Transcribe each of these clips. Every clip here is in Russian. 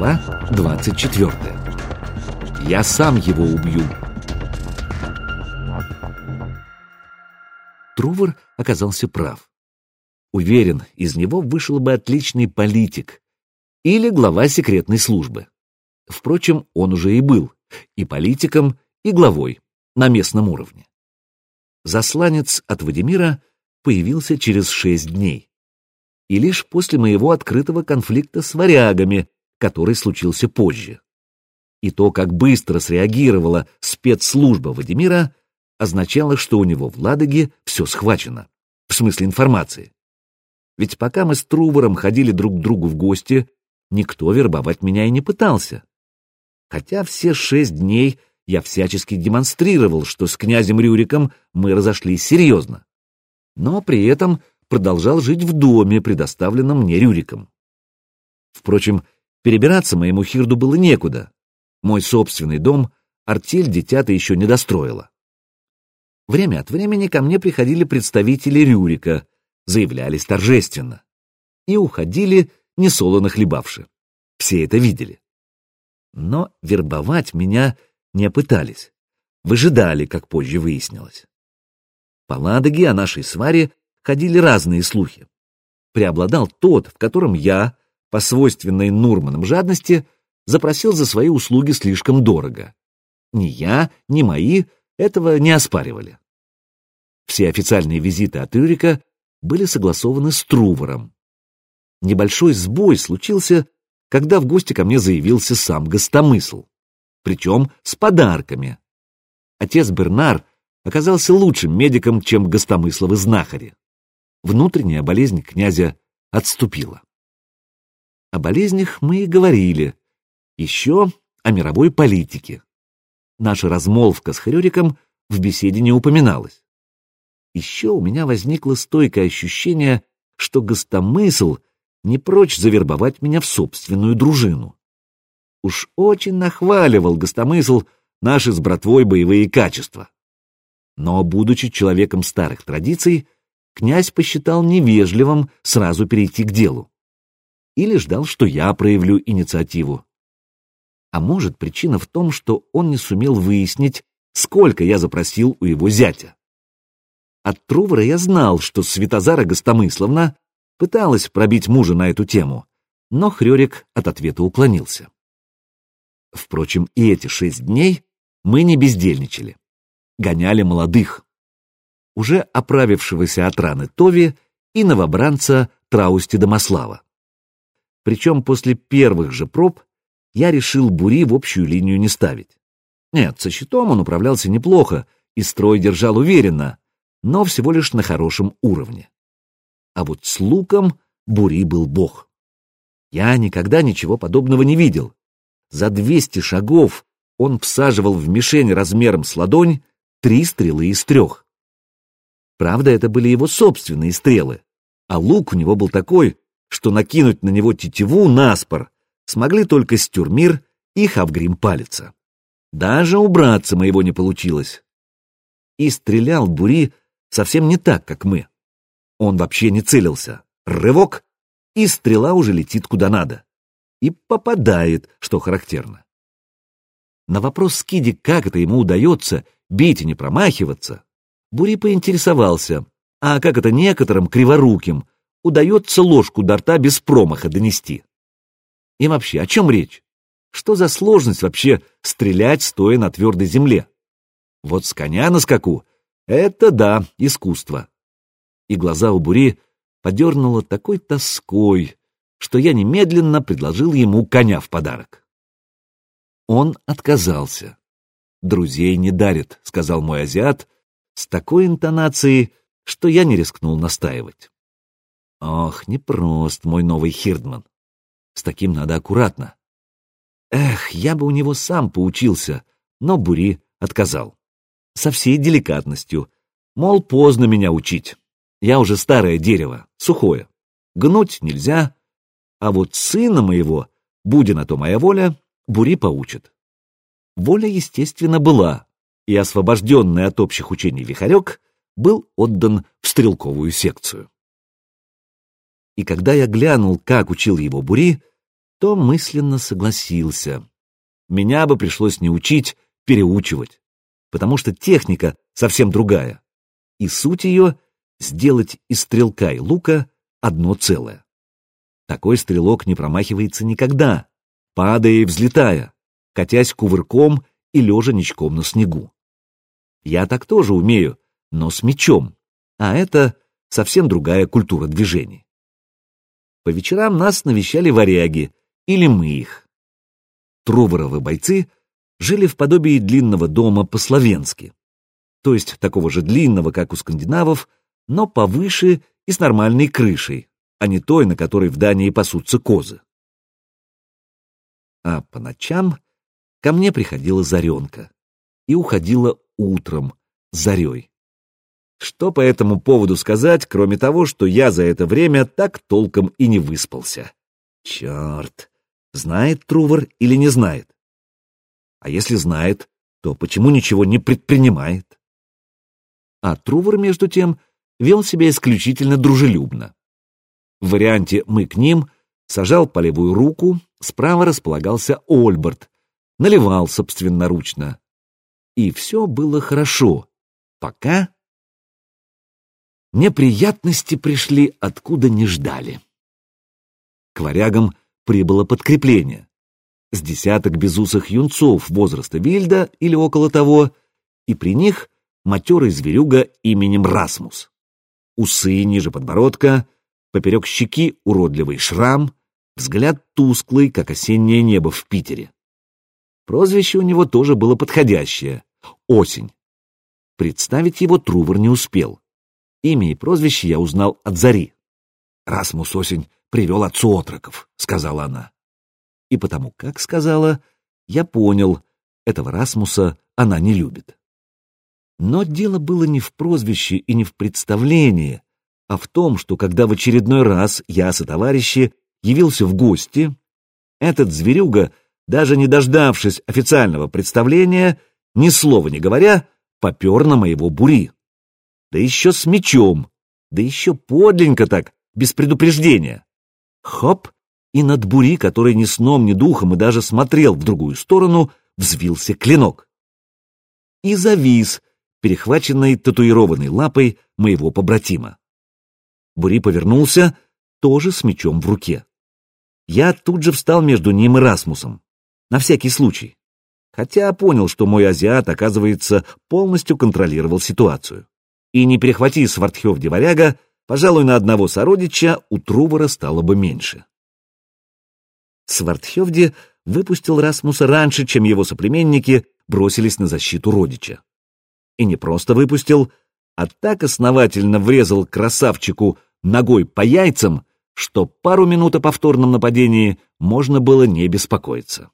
Глава 24. Я сам его убью. Трувор оказался прав. Уверен, из него вышел бы отличный политик или глава секретной службы. Впрочем, он уже и был и политиком, и главой на местном уровне. Засланец от Вадимира появился через шесть дней. И лишь после моего открытого конфликта с варягами, который случился позже. И то, как быстро среагировала спецслужба Вадимира, означало, что у него в Ладоге все схвачено, в смысле информации. Ведь пока мы с Трувором ходили друг к другу в гости, никто вербовать меня и не пытался. Хотя все шесть дней я всячески демонстрировал, что с князем Рюриком мы разошлись серьезно. Но при этом продолжал жить в доме, предоставленном мне Рюриком. Впрочем, перебираться моему Хирду было некуда. Мой собственный дом артель детята еще не достроила. Время от времени ко мне приходили представители Рюрика, заявлялись торжественно. И уходили, несолоно хлебавши. Все это видели. Но вербовать меня не пытались. Выжидали, как позже выяснилось. По Ладоге о нашей сваре ходили разные слухи. Преобладал тот, в котором я, по свойственной Нурманам жадности, запросил за свои услуги слишком дорого. Ни я, ни мои этого не оспаривали. Все официальные визиты от Рюрика были согласованы с Трувором. Небольшой сбой случился, когда в гости ко мне заявился сам гостомысл причем с подарками. Отец Бернар оказался лучшим медиком, чем гостомысловы знахари. Внутренняя болезнь князя отступила. О болезнях мы и говорили. Еще о мировой политике. Наша размолвка с Хрюриком в беседе не упоминалась. Еще у меня возникло стойкое ощущение, что гостомысл не прочь завербовать меня в собственную дружину. Уж очень нахваливал гостомысл наши с братвой боевые качества. Но, будучи человеком старых традиций, князь посчитал невежливым сразу перейти к делу. Или ждал, что я проявлю инициативу. А может, причина в том, что он не сумел выяснить, сколько я запросил у его зятя. От Трувора я знал, что Светозара Гостомысловна пыталась пробить мужа на эту тему, но Хрёрик от ответа уклонился. Впрочем, и эти шесть дней мы не бездельничали. Гоняли молодых. Уже оправившегося от раны Тови и новобранца Траусти Домослава. Причем после первых же проб я решил Бури в общую линию не ставить. Нет, со щитом он управлялся неплохо и строй держал уверенно, но всего лишь на хорошем уровне. А вот с луком Бури был бог. Я никогда ничего подобного не видел, за двести шагов он всаживал в мишень размером с ладонь три стрелы из трех. Правда, это были его собственные стрелы, а лук у него был такой, что накинуть на него тетиву наспор смогли только Стюрмир и Хавгрим Палица. Даже убраться моего не получилось. И стрелял Бури совсем не так, как мы. Он вообще не целился. Рывок, и стрела уже летит куда надо и попадает, что характерно. На вопрос Скиди, как это ему удается бить и не промахиваться, Бури поинтересовался, а как это некоторым криворуким удается ложку до рта без промаха донести. И вообще, о чем речь? Что за сложность вообще стрелять, стоя на твердой земле? Вот с коня на скаку — это да, искусство. И глаза у Бури подернуло такой тоской, что я немедленно предложил ему коня в подарок. Он отказался. «Друзей не дарит», — сказал мой азиат, с такой интонацией, что я не рискнул настаивать. Ох, непрост мой новый Хирдман. С таким надо аккуратно. Эх, я бы у него сам поучился, но Бури отказал. Со всей деликатностью. Мол, поздно меня учить. Я уже старое дерево, сухое. Гнуть нельзя, а вот сына моего, будь на то моя воля, Бури поучит. Воля, естественно, была, и освобожденный от общих учений Вихарек был отдан в стрелковую секцию. И когда я глянул, как учил его Бури, то мысленно согласился. Меня бы пришлось не учить, переучивать, потому что техника совсем другая, и суть ее — сделать из стрелка и лука одно целое. Такой стрелок не промахивается никогда, падая и взлетая, катясь кувырком и лежа ничком на снегу. Я так тоже умею, но с мечом, а это совсем другая культура движений. По вечерам нас навещали варяги, или мы их. Труворовы бойцы жили в подобии длинного дома по-словенски, то есть такого же длинного, как у скандинавов, но повыше и с нормальной крышей, а не той, на которой в Дании пасутся козы. А по ночам ко мне приходила Заренка и уходила утром, зарей. Что по этому поводу сказать, кроме того, что я за это время так толком и не выспался? Черт! Знает Трувор или не знает? А если знает, то почему ничего не предпринимает? А Трувор, между тем, вел себя исключительно дружелюбно. В варианте «мы к ним» сажал по левую руку, справа располагался Ольберт, наливал собственноручно. И все было хорошо, пока... Неприятности пришли, откуда не ждали. К варягам прибыло подкрепление. С десяток безусых юнцов возраста Вильда или около того, и при них матерый зверюга именем Расмус. Усы ниже подбородка, поперек щеки уродливый шрам, взгляд тусклый, как осеннее небо в Питере. Прозвище у него тоже было подходящее — Осень. Представить его Трувор не успел. Имя и прозвище я узнал от Зари. «Расмус Осень привел отцу отроков», — сказала она. И потому, как сказала, я понял, этого Расмуса она не любит. Но дело было не в прозвище и не в представлении, а в том, что когда в очередной раз я со товарищи явился в гости, этот зверюга, даже не дождавшись официального представления, ни слова не говоря, попер на моего бури. Да еще с мечом, да еще подленько так, без предупреждения. Хоп, и над бури, который ни сном, ни духом и даже смотрел в другую сторону, взвился клинок. И завис, перехваченной татуированной лапой моего побратима. Бури повернулся, тоже с мечом в руке. Я тут же встал между ним и Расмусом, на всякий случай, хотя понял, что мой азиат, оказывается, полностью контролировал ситуацию. И не перехвати Свартхевди варяга, пожалуй, на одного сородича у Трувора стало бы меньше. Свартхевди выпустил Расмуса раньше, чем его соплеменники бросились на защиту родича и не просто выпустил, а так основательно врезал красавчику ногой по яйцам, что пару минут о повторном нападении можно было не беспокоиться.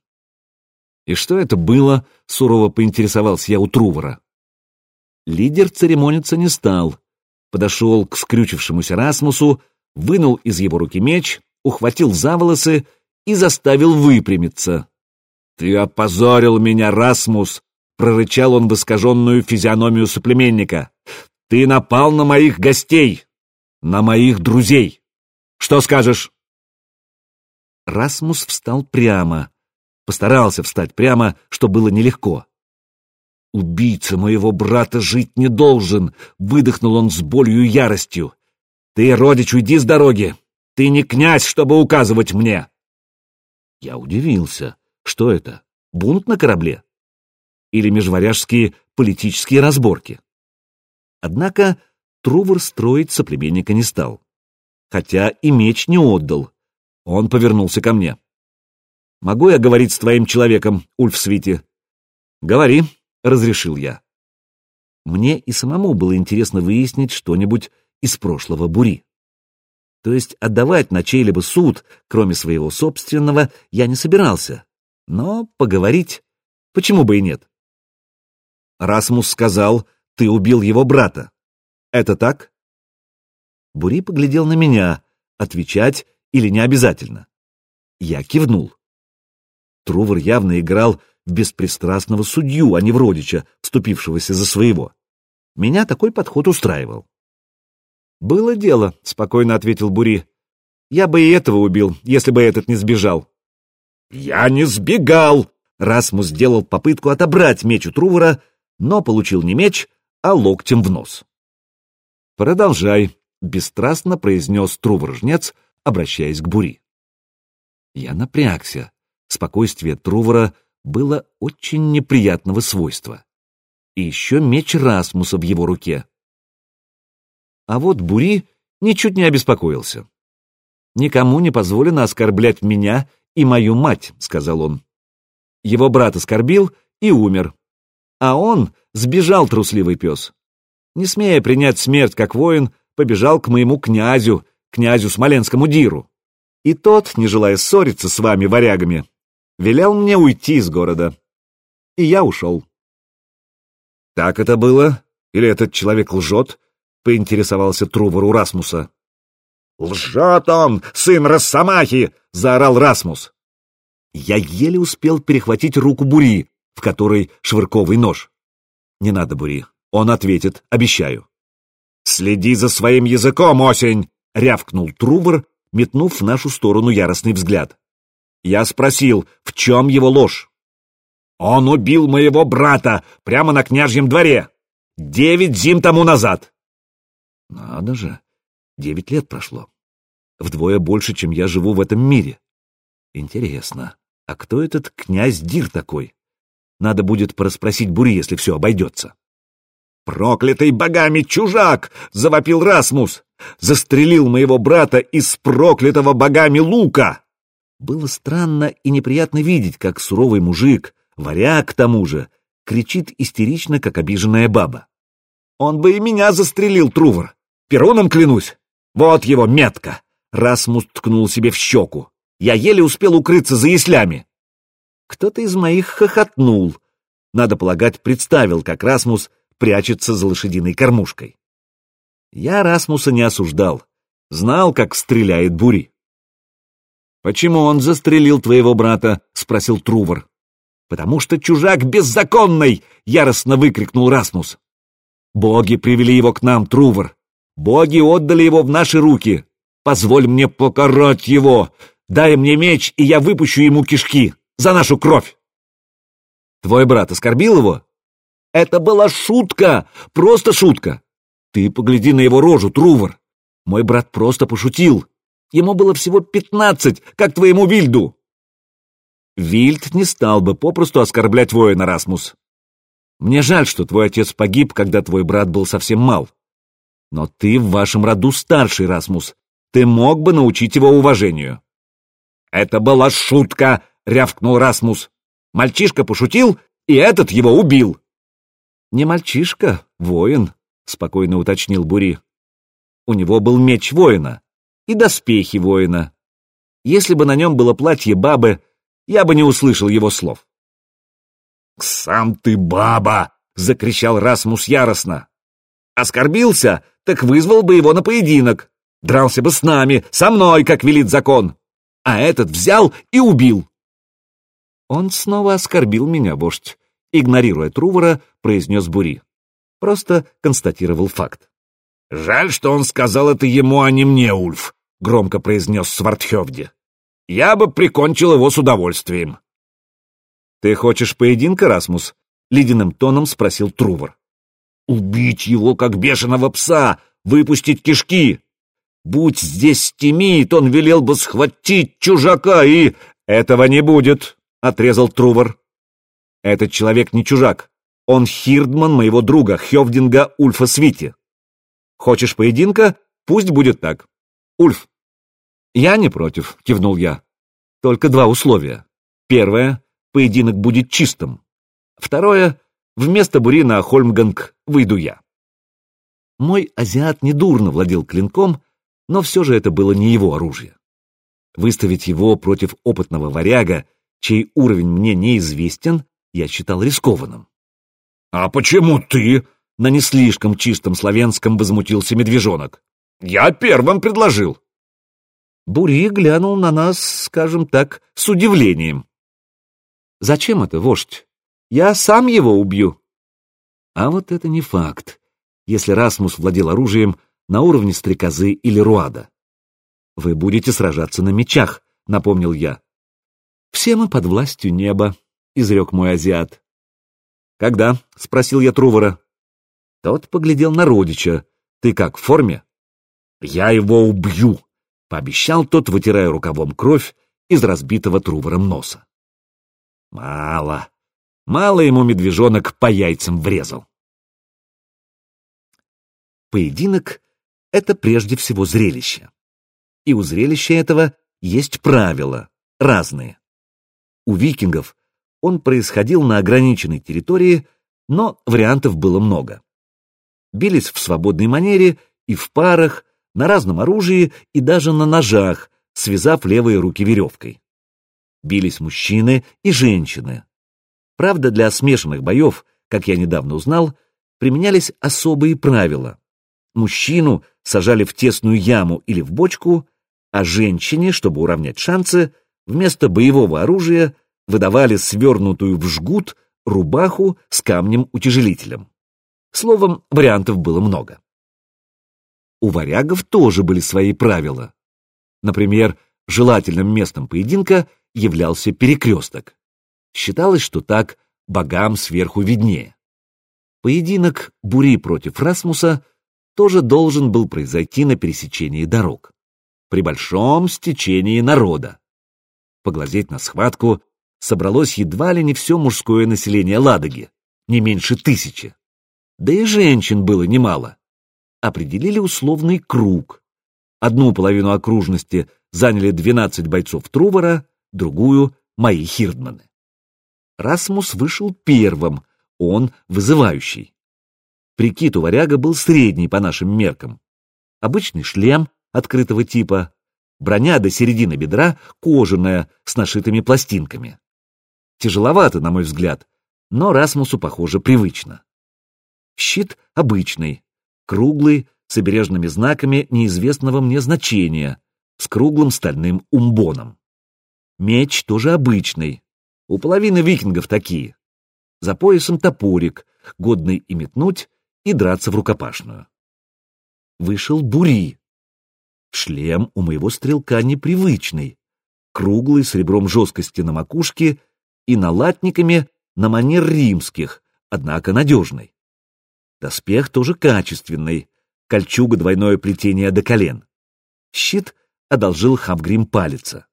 «И что это было?» — сурово поинтересовался я у Трувора. Лидер церемониться не стал. Подошел к скрючившемуся Расмусу, вынул из его руки меч, ухватил за волосы и заставил выпрямиться. «Ты опозорил меня, Расмус!» — прорычал он в искаженную физиономию соплеменника. «Ты напал на моих гостей, на моих друзей. Что скажешь?» Расмус встал прямо, постарался встать прямо, что было нелегко. «Убийца моего брата жить не должен!» — выдохнул он с болью и яростью. «Ты, родич, уйди с дороги! Ты не князь, чтобы указывать мне!» Я удивился. Что это? Бунт на корабле? или межваряжские политические разборки. Однако Трувор строить соплеменника не стал. Хотя и меч не отдал. Он повернулся ко мне. «Могу я говорить с твоим человеком, Ульф Свити?» «Говори», — разрешил я. Мне и самому было интересно выяснить что-нибудь из прошлого бури. То есть отдавать на чей-либо суд, кроме своего собственного, я не собирался. Но поговорить, почему бы и нет? Расмус сказал, ты убил его брата. Это так? Бури поглядел на меня, отвечать или не обязательно. Я кивнул. Трувор явно играл беспристрастного судью, а не в родича, вступившегося за своего. Меня такой подход устраивал. «Было дело», — спокойно ответил Бури. «Я бы и этого убил, если бы этот не сбежал. «Я не сбегал!» Расмус сделал попытку отобрать меч у Трувора, но получил не меч, а локтем в нос. «Продолжай», — бесстрастно произнес Трувор-жнец, обращаясь к Бури. Я напрягся. Спокойствие Трувора было очень неприятного свойства. И еще меч Расмуса в его руке. А вот Бури ничуть не обеспокоился. «Никому не позволено оскорблять меня и мою мать», — сказал он. Его брат оскорбил и умер. А он сбежал, трусливый пес. Не смея принять смерть как воин, побежал к моему князю, князю Смоленскому Диру. И тот, не желая ссориться с вами, варягами, велел мне уйти из города. И я ушел. Так это было? Или этот человек лжет? Поинтересовался Трувор у Расмуса. «Лжет он, сын Росомахи!» — заорал Расмус. Я еле успел перехватить руку Бури, в которой швырковый нож. «Не надо, Бури, он ответит, обещаю». «Следи за своим языком, осень!» — рявкнул Трувор, метнув в нашу сторону яростный взгляд. Я спросил, в чем его ложь? «Он убил моего брата прямо на княжьем дворе! Девять зим тому назад!» Надо же, девять лет прошло. Вдвое больше, чем я живу в этом мире. Интересно, а кто этот князь Дир такой? Надо будет порасспросить Бури, если все обойдется. «Проклятый богами чужак!» — завопил Расмус. «Застрелил моего брата из проклятого богами лука!» Было странно и неприятно видеть, как суровый мужик, варяг к тому же, кричит истерично, как обиженная баба. «Он бы и меня застрелил, Трувор! Пероном клянусь! Вот его метка!» Расмус ткнул себе в щеку. «Я еле успел укрыться за яслями!» Кто-то из моих хохотнул. Надо полагать, представил, как Расмус прячется за лошадиной кормушкой. Я Расмуса не осуждал, знал, как стреляет бури. «Почему он застрелил твоего брата?» — спросил Трувор. «Потому что чужак беззаконный!» — яростно выкрикнул Расмус. «Боги привели его к нам, Трувор. Боги отдали его в наши руки. Позволь мне покарать его. Дай мне меч, и я выпущу ему кишки. За нашу кровь!» «Твой брат оскорбил его?» Это была шутка, просто шутка. Ты погляди на его рожу, Трувор. Мой брат просто пошутил. Ему было всего пятнадцать, как твоему Вильду. Вильд не стал бы попросту оскорблять воина, Расмус. Мне жаль, что твой отец погиб, когда твой брат был совсем мал. Но ты в вашем роду старший, Расмус. Ты мог бы научить его уважению. Это была шутка, рявкнул Расмус. Мальчишка пошутил, и этот его убил. «Не мальчишка, воин», — спокойно уточнил Бури. «У него был меч воина и доспехи воина. Если бы на нем было платье бабы, я бы не услышал его слов». «Сам ты баба!» — закричал Расмус яростно. «Оскорбился, так вызвал бы его на поединок. Дрался бы с нами, со мной, как велит закон. А этот взял и убил». Он снова оскорбил меня, вождь, игнорируя Трувора, произнес Бури. Просто констатировал факт. «Жаль, что он сказал это ему, а не мне, Ульф», — громко произнес Свартхевди. «Я бы прикончил его с удовольствием». «Ты хочешь поединка, Расмус?» — ледяным тоном спросил Трувор. «Убить его, как бешеного пса, выпустить кишки. Будь здесь Тимит, он велел бы схватить чужака и...» «Этого не будет», — отрезал Трувор. Этот человек не чужак. Он хирдман моего друга, Хевдинга Ульфа Свити. Хочешь поединка? Пусть будет так. Ульф. Я не против, кивнул я. Только два условия. Первое — поединок будет чистым. Второе — вместо Бурина Хольмганг выйду я. Мой азиат недурно владел клинком, но все же это было не его оружие. Выставить его против опытного варяга, чей уровень мне неизвестен, я считал рискованным. «А почему ты?» — на не слишком чистом славянском возмутился медвежонок. «Я первым предложил». Бури глянул на нас, скажем так, с удивлением. «Зачем это, вождь? Я сам его убью». А вот это не факт, если Расмус владел оружием на уровне стрекозы или руада. «Вы будете сражаться на мечах», — напомнил я. «Все мы под властью неба», — изрек мой азиат. «Когда?» — спросил я Трувора. Тот поглядел на родича. «Ты как, в форме?» «Я его убью!» — пообещал тот, вытирая рукавом кровь из разбитого Трувором носа. Мало. Мало ему медвежонок по яйцам врезал. Поединок — это прежде всего зрелище. И у зрелища этого есть правила, разные. У викингов он происходил на ограниченной территории, но вариантов было много. Бились в свободной манере и в парах, на разном оружии и даже на ножах, связав левые руки веревкой. Бились мужчины и женщины. Правда, для смешанных боев, как я недавно узнал, применялись особые правила. Мужчину сажали в тесную яму или в бочку, а женщине, чтобы уравнять шансы, вместо боевого оружия выдавали свернутую в жгут рубаху с камнем-утяжелителем. Словом, вариантов было много. У варягов тоже были свои правила. Например, желательным местом поединка являлся перекресток. Считалось, что так богам сверху виднее. Поединок Бури против Расмуса тоже должен был произойти на пересечении дорог, при большом стечении народа. Поглазеть на схватку собралось едва ли не все мужское население Ладоги, не меньше тысячи. Да и женщин было немало. Определили условный круг. Одну половину окружности заняли 12 бойцов Трувора, другую — мои хирдманы. Расмус вышел первым, он вызывающий. Прикид у варяга был средний по нашим меркам. Обычный шлем открытого типа, броня до середины бедра кожаная с нашитыми пластинками. Тяжеловато, на мой взгляд, но Расмусу, похоже, привычно. Щит обычный, круглый, с обережными знаками неизвестного мне значения, с круглым стальным умбоном. Меч тоже обычный, у половины викингов такие. За поясом топорик, годный и метнуть, и драться в рукопашную. Вышел Бури. Шлем у моего стрелка непривычный, круглый, с ребром жесткости на макушке и налатниками на манер римских, однако надежный. Доспех тоже качественный, кольчуга двойное плетение до колен. Щит одолжил Хавгрим палица.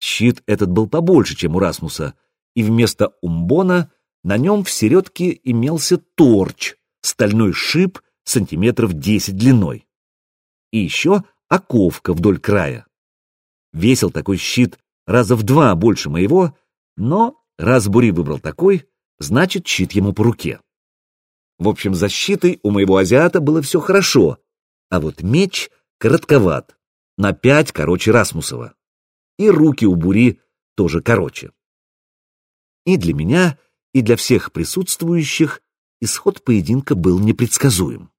Щит этот был побольше, чем у Расмуса, и вместо умбона на нем в середке имелся торч, стальной шип сантиметров десять длиной. И еще оковка вдоль края. Весил такой щит раза в два больше моего, но раз Бури выбрал такой, значит щит ему по руке. В общем, защитой у моего азиата было все хорошо, а вот меч коротковат, на пять короче Расмусова. И руки у Бури тоже короче. И для меня, и для всех присутствующих исход поединка был непредсказуем.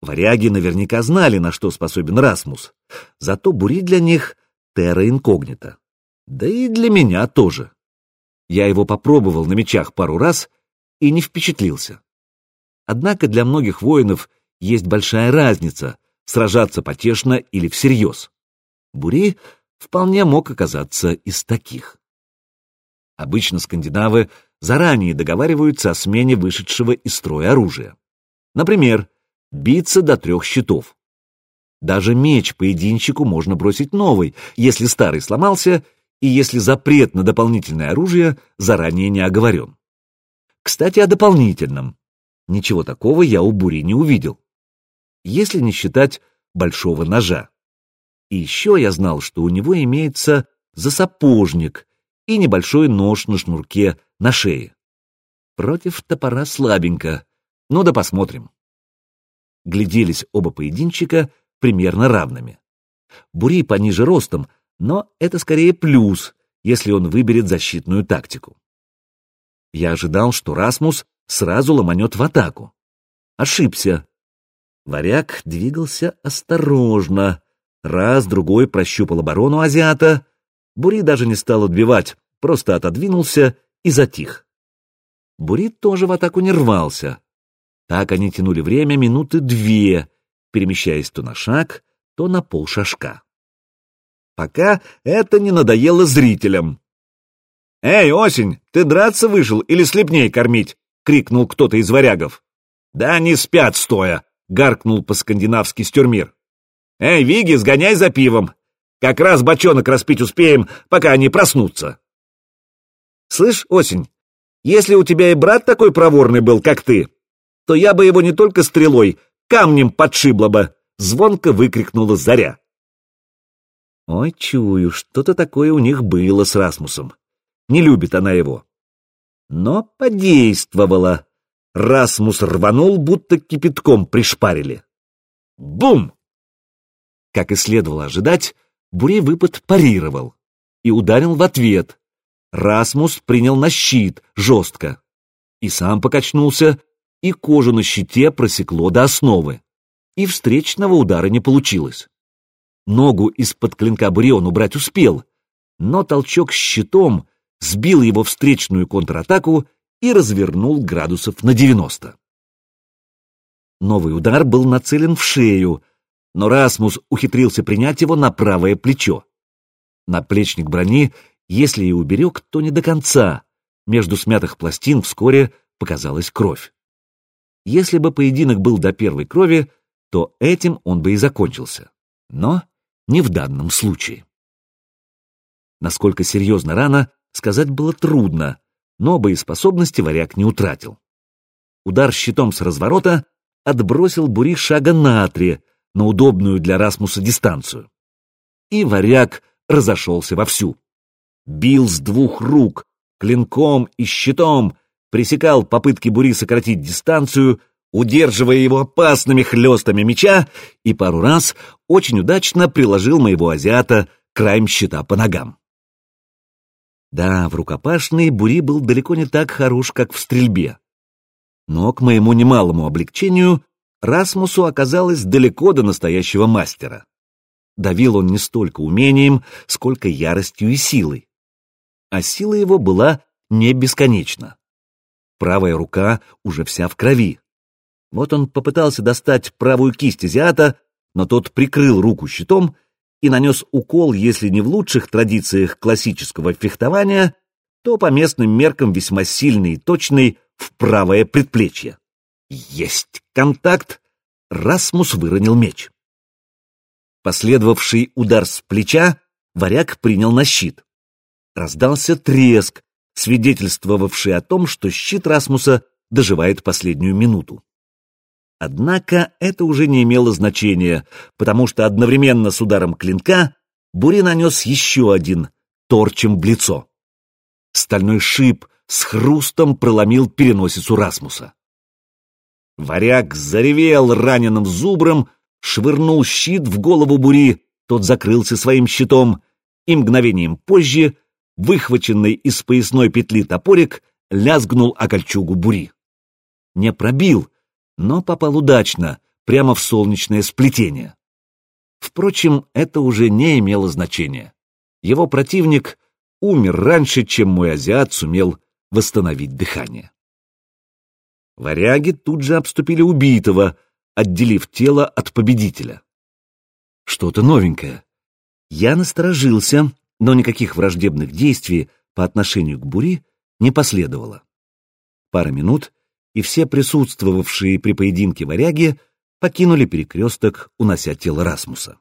Варяги наверняка знали, на что способен Расмус, зато Бури для них — терра инкогнита. Да и для меня тоже. Я его попробовал на мечах пару раз и не впечатлился. Однако для многих воинов есть большая разница — сражаться потешно или всерьез. Бури вполне мог оказаться из таких. Обычно скандинавы заранее договариваются о смене вышедшего из строя оружия. Например, биться до трех щитов. Даже меч поединщику можно бросить новый, если старый сломался и если запрет на дополнительное оружие заранее не оговорен. Кстати, о дополнительном. Ничего такого я у Бури не увидел. Если не считать большого ножа. И еще я знал, что у него имеется засапожник и небольшой нож на шнурке на шее. Против топора слабенько. Ну да посмотрим. Гляделись оба поединчика примерно равными. Бури пониже ростом, но это скорее плюс, если он выберет защитную тактику. Я ожидал, что Расмус сразу ломанет в атаку. Ошибся. Варяг двигался осторожно. Раз, другой прощупал оборону азиата. Бури даже не стал отбивать, просто отодвинулся и затих. Бури тоже в атаку не рвался. Так они тянули время минуты две, перемещаясь то на шаг, то на полшажка. Пока это не надоело зрителям. «Эй, осень, ты драться вышел или слепней кормить?» — крикнул кто-то из варягов. «Да они спят стоя!» — гаркнул по-скандинавски стюрмир. «Эй, Виги, сгоняй за пивом! Как раз бочонок распить успеем, пока они проснутся!» «Слышь, осень, если у тебя и брат такой проворный был, как ты, то я бы его не только стрелой, камнем подшибла бы!» — звонко выкрикнула Заря. Ой, чую, что-то такое у них было с Расмусом. Не любит она его. Но подействовала. Расмус рванул, будто кипятком пришпарили. Бум! Как и следовало ожидать, Бурей выпад парировал и ударил в ответ. Расмус принял на щит жестко. И сам покачнулся, и кожу на щите просекло до основы. И встречного удара не получилось. Ногу из-под клинка Бурион убрать успел, но толчок щитом сбил его встречную контратаку и развернул градусов на 90. Новый удар был нацелен в шею, но Расмус ухитрился принять его на правое плечо. Наплечник брони, если и уберег, то не до конца. Между смятых пластин вскоре показалась кровь. Если бы поединок был до первой крови, то этим он бы и закончился. Но не в данном случае. Насколько серьезно рана, сказать было трудно, но боеспособности варяг не утратил. Удар щитом с разворота отбросил бури шага на три, на удобную для Расмуса дистанцию. И варяг разошелся вовсю. Бил с двух рук, клинком и щитом, пресекал попытки бури сократить дистанцию, удерживая его опасными хлестами меча, и пару раз очень удачно приложил моего азиата краем щита по ногам. Да, в рукопашной Бури был далеко не так хорош, как в стрельбе. Но, к моему немалому облегчению, Расмусу оказалось далеко до настоящего мастера. Давил он не столько умением, сколько яростью и силой. А сила его была не бесконечна. Правая рука уже вся в крови. Вот он попытался достать правую кисть азиата, но тот прикрыл руку щитом и нанес укол, если не в лучших традициях классического фехтования, то по местным меркам весьма сильный и точный в правое предплечье. Есть контакт! Расмус выронил меч. Последовавший удар с плеча варяг принял на щит. Раздался треск, свидетельствовавший о том, что щит Расмуса доживает последнюю минуту. Однако это уже не имело значения, потому что одновременно с ударом клинка Бури нанес еще один, торчем в лицо. Стальной шип с хрустом проломил переносицу Расмуса. Варяг заревел раненым зубром, швырнул щит в голову Бури, тот закрылся своим щитом, и мгновением позже, выхваченный из поясной петли топорик, лязгнул о кольчугу Бури. Не пробил, но попал удачно, прямо в солнечное сплетение. Впрочем, это уже не имело значения. Его противник умер раньше, чем мой азиат сумел восстановить дыхание. Варяги тут же обступили убитого, отделив тело от победителя. Что-то новенькое. Я насторожился, но никаких враждебных действий по отношению к Бури не последовало. Пара минут, и все присутствовавшие при поединке варяги покинули перекресток, унося тело Расмуса.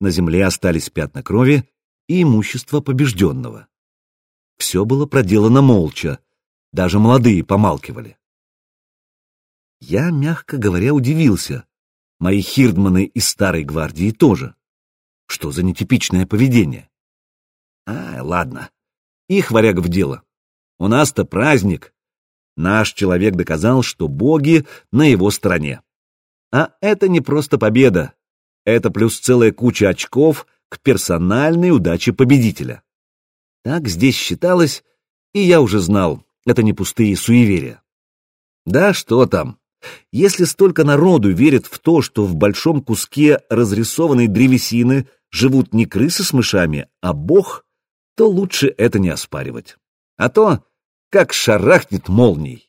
На земле остались пятна крови и имущество побежденного. Все было проделано молча, даже молодые помалкивали. Я, мягко говоря, удивился. Мои хирдманы из старой гвардии тоже. Что за нетипичное поведение? А, ладно, их варяг в дело. У нас-то праздник, Наш человек доказал, что боги на его стороне. А это не просто победа. Это плюс целая куча очков к персональной удаче победителя. Так здесь считалось, и я уже знал, это не пустые суеверия. Да что там. Если столько народу верит в то, что в большом куске разрисованной древесины живут не крысы с мышами, а бог, то лучше это не оспаривать. А то как шарахнет молнией.